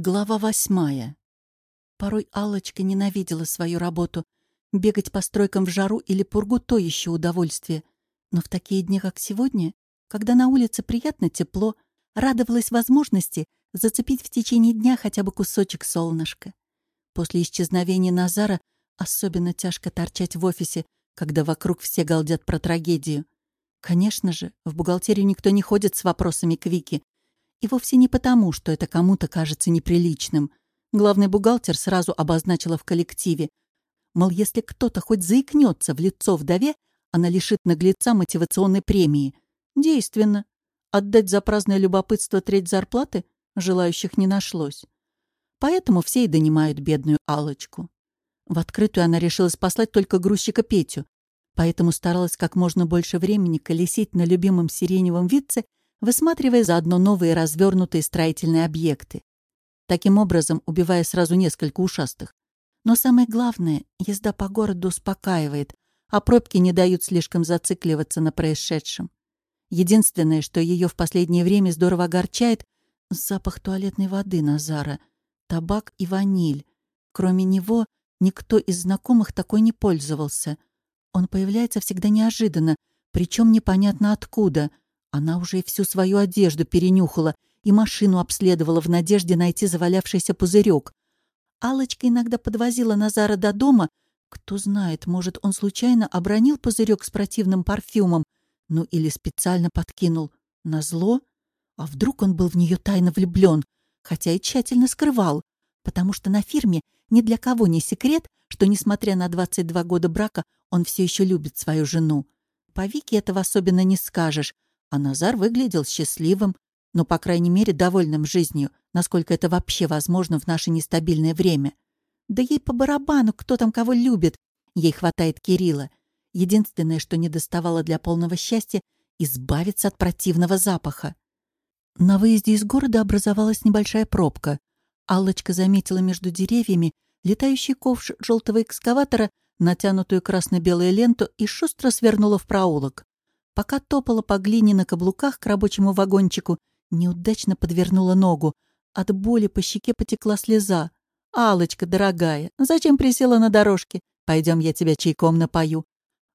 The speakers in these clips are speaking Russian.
Глава восьмая. Порой Аллочка ненавидела свою работу. Бегать по стройкам в жару или пургу — то еще удовольствие. Но в такие дни, как сегодня, когда на улице приятно тепло, радовалась возможности зацепить в течение дня хотя бы кусочек солнышка. После исчезновения Назара особенно тяжко торчать в офисе, когда вокруг все галдят про трагедию. Конечно же, в бухгалтерию никто не ходит с вопросами к Вике, и вовсе не потому, что это кому-то кажется неприличным. Главный бухгалтер сразу обозначила в коллективе. Мол, если кто-то хоть заикнется в лицо вдове, она лишит наглеца мотивационной премии. Действенно. Отдать за праздное любопытство треть зарплаты желающих не нашлось. Поэтому все и донимают бедную алочку В открытую она решилась послать только грузчика Петю, поэтому старалась как можно больше времени колесить на любимом сиреневом вице высматривая заодно новые развернутые строительные объекты. Таким образом, убивая сразу несколько ушастых. Но самое главное, езда по городу успокаивает, а пробки не дают слишком зацикливаться на происшедшем. Единственное, что ее в последнее время здорово огорчает — запах туалетной воды Назара, табак и ваниль. Кроме него, никто из знакомых такой не пользовался. Он появляется всегда неожиданно, причем непонятно откуда — она уже всю свою одежду перенюхала и машину обследовала в надежде найти завалявшийся пузырек. алочка иногда подвозила Назара до дома. Кто знает, может, он случайно обронил пузырек с противным парфюмом, ну или специально подкинул. Назло? А вдруг он был в нее тайно влюблен, хотя и тщательно скрывал, потому что на фирме ни для кого не секрет, что, несмотря на 22 года брака, он все еще любит свою жену. По Вике этого особенно не скажешь, а Назар выглядел счастливым, но, по крайней мере, довольным жизнью, насколько это вообще возможно в наше нестабильное время. Да ей по барабану, кто там кого любит. Ей хватает Кирилла. Единственное, что не доставало для полного счастья — избавиться от противного запаха. На выезде из города образовалась небольшая пробка. Аллочка заметила между деревьями летающий ковш желтого экскаватора, натянутую красно-белую ленту и шустро свернула в проулок. Пока топала по глине на каблуках к рабочему вагончику, неудачно подвернула ногу. От боли по щеке потекла слеза. алочка дорогая, зачем присела на дорожке? Пойдем, я тебя чайком напою».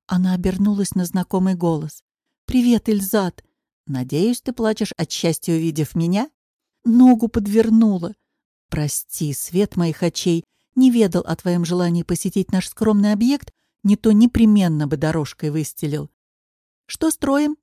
Она обернулась на знакомый голос. «Привет, Ильзат. Надеюсь, ты плачешь от счастья, увидев меня?» Ногу подвернула. «Прости, свет моих очей, не ведал о твоем желании посетить наш скромный объект, не то непременно бы дорожкой выстелил. Что строим?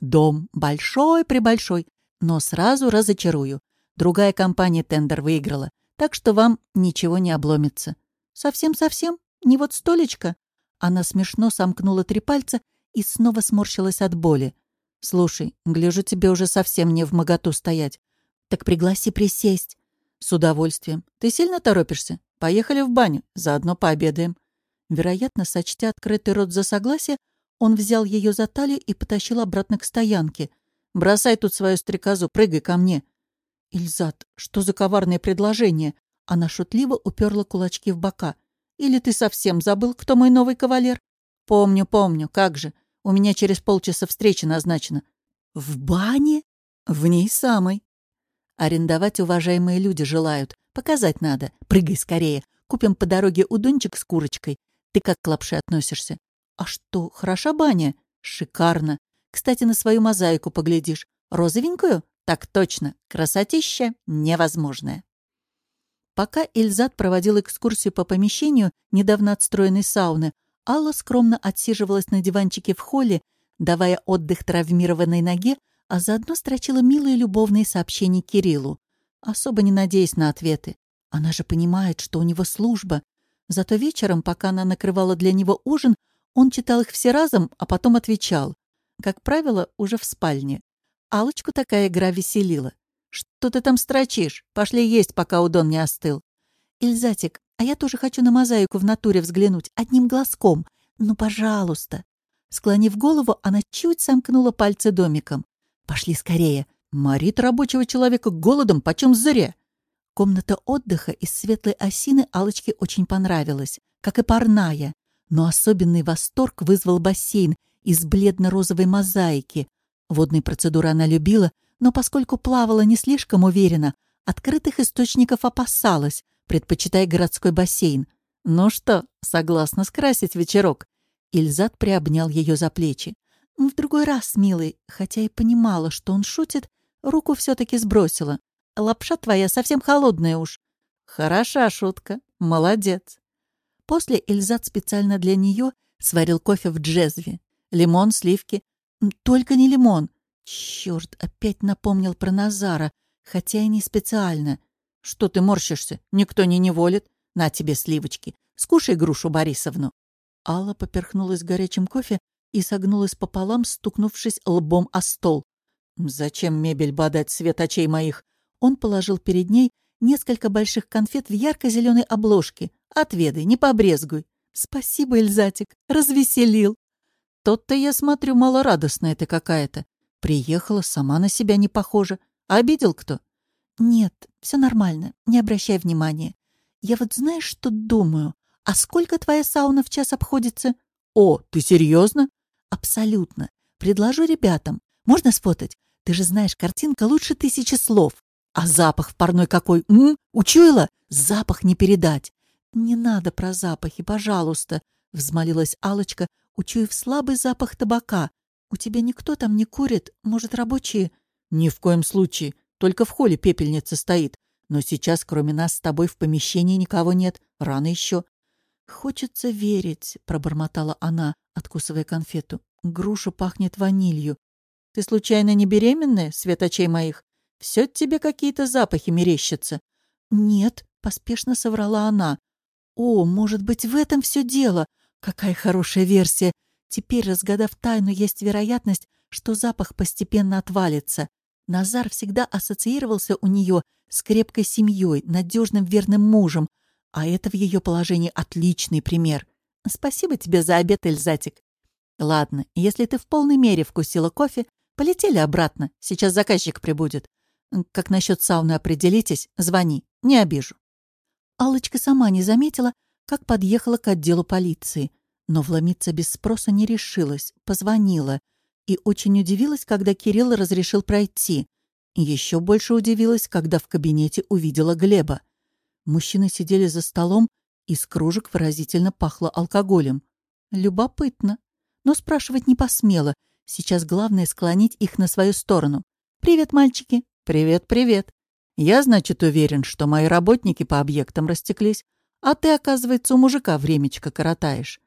Дом. Большой-пребольшой. Но сразу разочарую. Другая компания тендер выиграла. Так что вам ничего не обломится. Совсем-совсем? Не вот столечко? Она смешно сомкнула три пальца и снова сморщилась от боли. «Слушай, гляжу тебе уже совсем не в моготу стоять. Так пригласи присесть». «С удовольствием. Ты сильно торопишься? Поехали в баню, заодно пообедаем». Вероятно, сочтя открытый рот за согласие, он взял ее за талию и потащил обратно к стоянке. «Бросай тут свою стрекозу, прыгай ко мне!» «Ильзат, что за коварное предложение?» Она шутливо уперла кулачки в бока. «Или ты совсем забыл, кто мой новый кавалер?» «Помню, помню. Как же. У меня через полчаса встреча назначена». «В бане?» «В ней самой». «Арендовать уважаемые люди желают. Показать надо. Прыгай скорее. Купим по дороге удончик с курочкой. Ты как к лапше относишься?» «А что, хороша баня?» «Шикарно. Кстати, на свою мозаику поглядишь. Розовенькую? Так точно. Красотища невозможная». Пока Эльзат проводил экскурсию по помещению недавно отстроенной сауны, Алла скромно отсиживалась на диванчике в холле, давая отдых травмированной ноге, а заодно строчила милые любовные сообщения Кириллу, особо не надеясь на ответы. Она же понимает, что у него служба. Зато вечером, пока она накрывала для него ужин, он читал их все разом, а потом отвечал. Как правило, уже в спальне. алочку такая игра веселила. «Что ты там строчишь? Пошли есть, пока удон не остыл». «Ильзатик, а я тоже хочу на мозаику в натуре взглянуть, одним глазком. Ну, пожалуйста». Склонив голову, она чуть сомкнула пальцы домиком. «Пошли скорее. Морит рабочего человека голодом, почем зря». Комната отдыха из светлой осины алочке очень понравилась, как и парная. Но особенный восторг вызвал бассейн из бледно-розовой мозаики. Водные процедуры она любила, но поскольку плавала не слишком уверенно, открытых источников опасалась, предпочитая городской бассейн. «Ну что, согласна скрасить вечерок?» Ильзат приобнял ее за плечи. «В другой раз, милый», хотя и понимала, что он шутит, руку все-таки сбросила. «Лапша твоя совсем холодная уж». «Хороша шутка. Молодец». После Ильзат специально для нее сварил кофе в джезве. Лимон, сливки. Только не лимон. Черт, опять напомнил про Назара, хотя и не специально. Что ты морщишься? Никто не неволит. На тебе сливочки. Скушай грушу Борисовну. Алла поперхнулась горячим кофе и согнулась пополам, стукнувшись лбом о стол. «Зачем мебель бодать свет очей моих?» Он положил перед ней несколько больших конфет в ярко-зеленой обложке. «Отведай, не побрезгуй». «Спасибо, Эльзатик, развеселил». «Тот-то, я смотрю, малорадостная ты какая-то. Приехала, сама на себя не похожа. Обидел кто?» «Нет, все нормально, не обращай внимания. Я вот знаешь, что думаю? А сколько твоя сауна в час обходится?» «О, ты серьезно?» «Абсолютно. Предложу ребятам. Можно сфотать? Ты же знаешь, картинка лучше тысячи слов. А запах в парной какой? М? Учуяла? Запах не передать. «Не надо про запахи, пожалуйста», — взмолилась алочка учуяв слабый запах табака. «У тебя никто там не курит? Может, рабочие?» «Ни в коем случае. Только в холле пепельница стоит. Но сейчас, кроме нас с тобой, в помещении никого нет. Рано еще». «Хочется верить», — пробормотала она, откусывая конфету. «Груша пахнет ванилью. Ты случайно не беременная, светочей моих? Все тебе какие-то запахи мерещатся». «Нет», — поспешно соврала она. «О, может быть, в этом все дело. Какая хорошая версия. Теперь, разгадав тайну, есть вероятность, что запах постепенно отвалится. Назар всегда ассоциировался у нее с крепкой семьей, надежным верным мужем, а это в ее положении отличный пример. Спасибо тебе за обед, Эльзатик. Ладно, если ты в полной мере вкусила кофе, полетели обратно. Сейчас заказчик прибудет. Как насчет сауны определитесь, звони, не обижу. Алочка сама не заметила, как подъехала к отделу полиции, но вломиться без спроса не решилась, позвонила и очень удивилась, когда Кирилл разрешил пройти. Еще больше удивилась, когда в кабинете увидела Глеба. Мужчины сидели за столом, из кружек выразительно пахло алкоголем. Любопытно. Но спрашивать не посмела. Сейчас главное склонить их на свою сторону. «Привет, мальчики!» «Привет, привет!» Я, значит, уверен, что мои работники по объектам растеклись, а ты, оказывается, у мужика времечко коротаешь.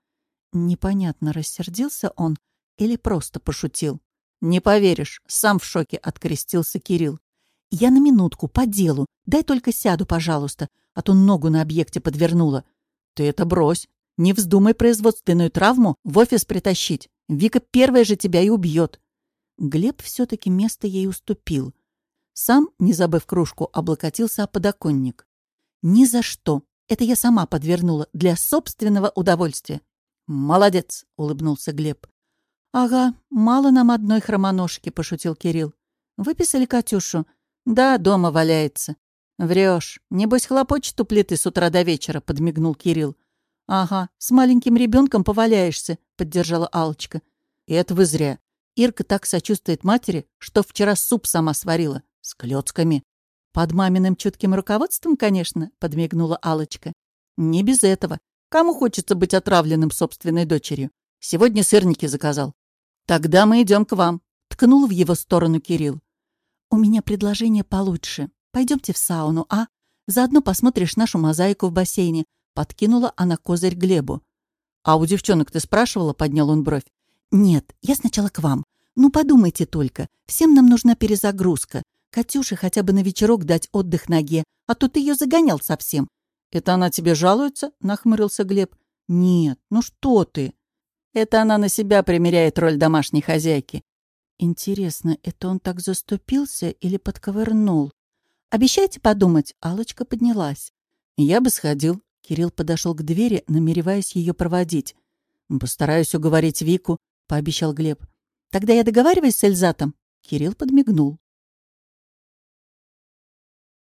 Непонятно, рассердился он или просто пошутил. Не поверишь, сам в шоке открестился Кирилл. Я на минутку, по делу. Дай только сяду, пожалуйста, а то ногу на объекте подвернула. Ты это брось. Не вздумай производственную травму в офис притащить. Вика первая же тебя и убьет. Глеб все-таки место ей уступил. Сам, не забыв кружку, облокотился о подоконник. «Ни за что. Это я сама подвернула для собственного удовольствия». «Молодец!» — улыбнулся Глеб. «Ага, мало нам одной хромоножки», — пошутил Кирилл. «Выписали Катюшу?» «Да, дома валяется». «Врешь. Небось, хлопочет у плиты с утра до вечера», — подмигнул Кирилл. «Ага, с маленьким ребенком поваляешься», — поддержала Алочка. «И это вы зря. Ирка так сочувствует матери, что вчера суп сама сварила. С клёцками. Под маминым чутким руководством, конечно, подмигнула алочка Не без этого. Кому хочется быть отравленным собственной дочерью? Сегодня сырники заказал. Тогда мы идем к вам. Ткнул в его сторону Кирилл. У меня предложение получше. Пойдемте в сауну, а? Заодно посмотришь нашу мозаику в бассейне. Подкинула она козырь Глебу. А у девчонок ты спрашивала? Поднял он бровь. Нет, я сначала к вам. Ну, подумайте только. Всем нам нужна перезагрузка. Катюше хотя бы на вечерок дать отдых ноге, а то ты ее загонял совсем. «Это она тебе жалуется?» — нахмурился Глеб. «Нет, ну что ты?» «Это она на себя примеряет роль домашней хозяйки». «Интересно, это он так заступился или подковырнул?» «Обещайте подумать?» — алочка поднялась. «Я бы сходил». Кирилл подошел к двери, намереваясь ее проводить. «Постараюсь уговорить Вику», — пообещал Глеб. «Тогда я договариваюсь с Эльзатом?» Кирилл подмигнул.